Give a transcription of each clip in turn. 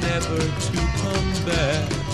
never to come back.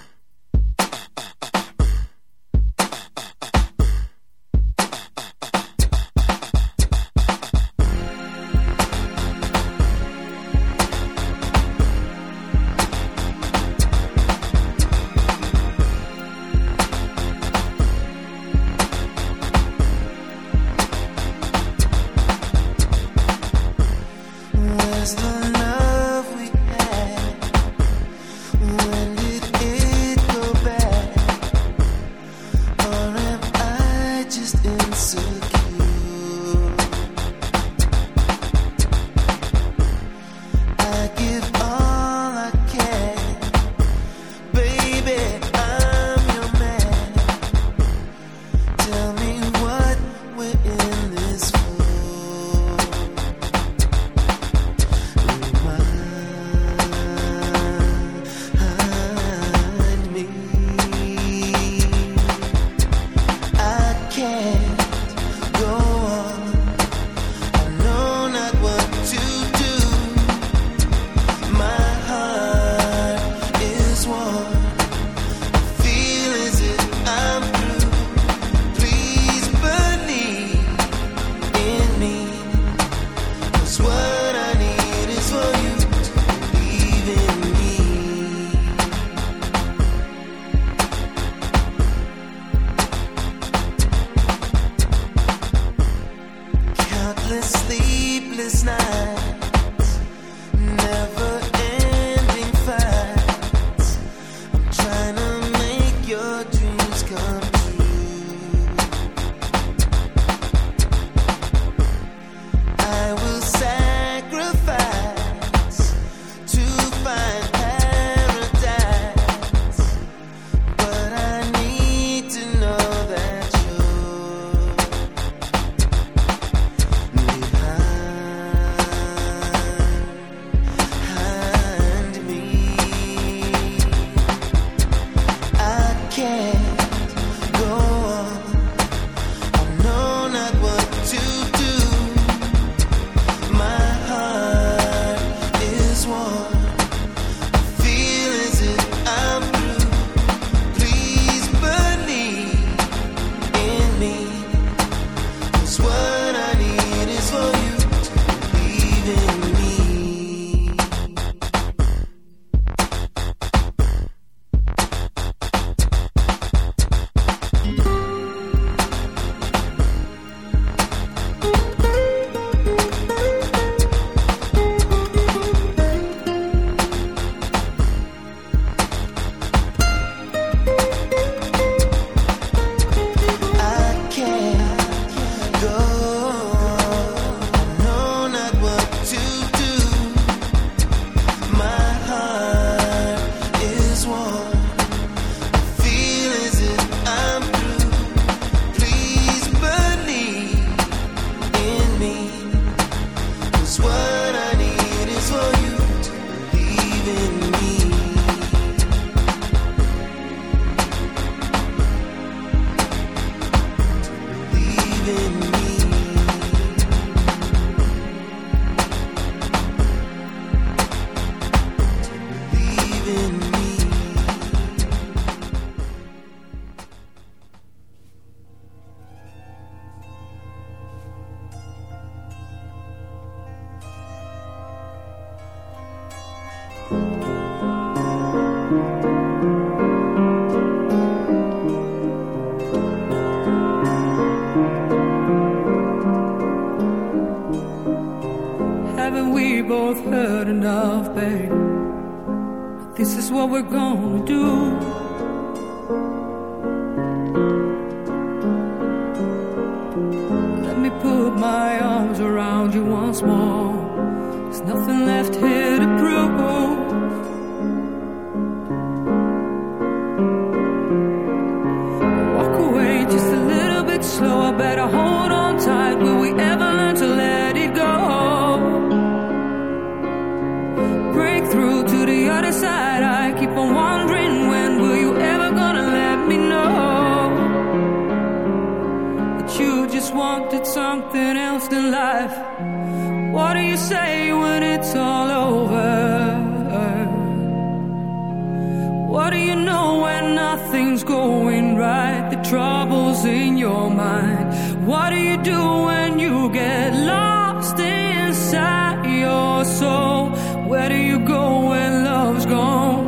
troubles in your mind. What do you do when you get lost inside your soul? Where do you go when love's gone?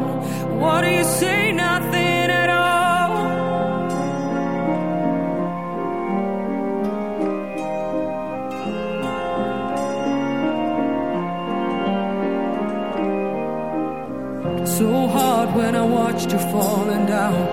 What do you say? Nothing at all. So hard when I watched you falling down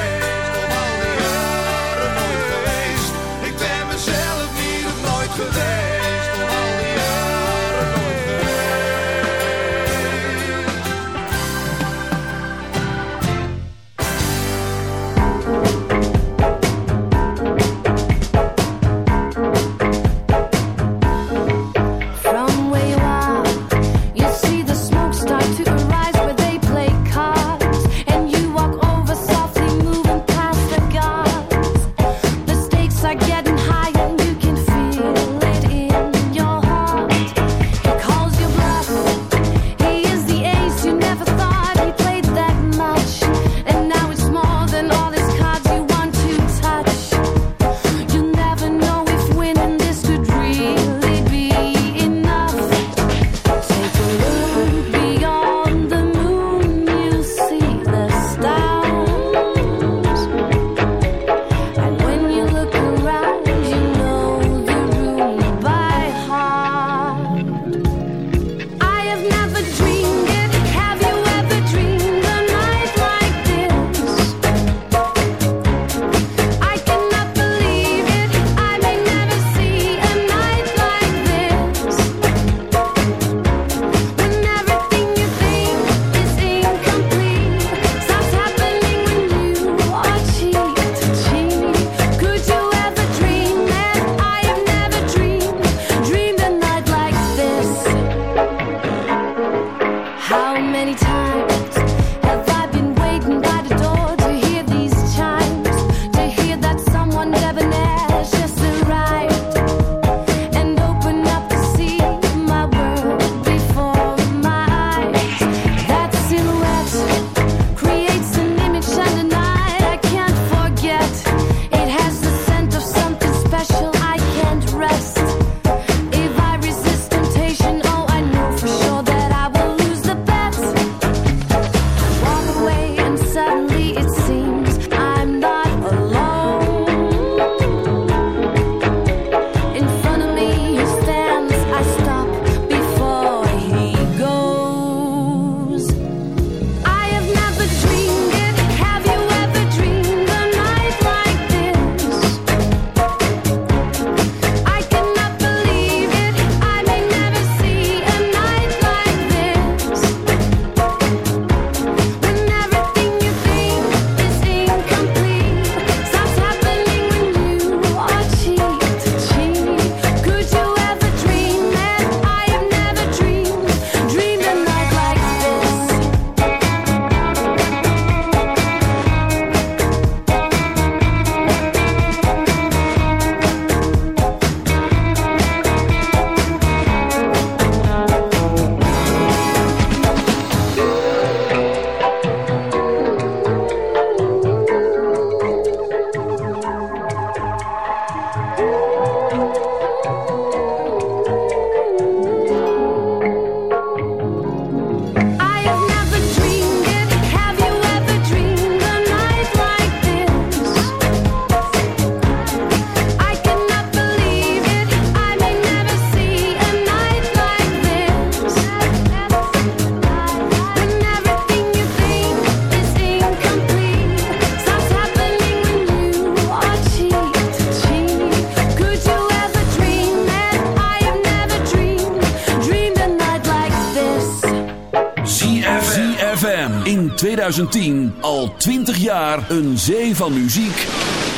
2010 al 20 jaar een zee van muziek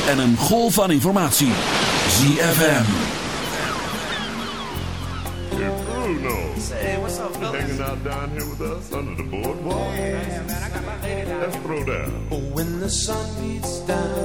en een golf van informatie. ZFM. Hey Let's down. When the sun down.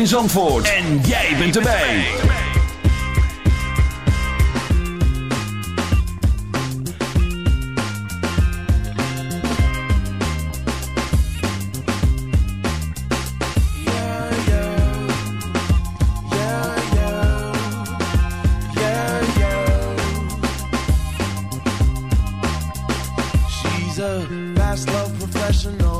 in Zandvoort. En jij bent erbij. She's a fast love professional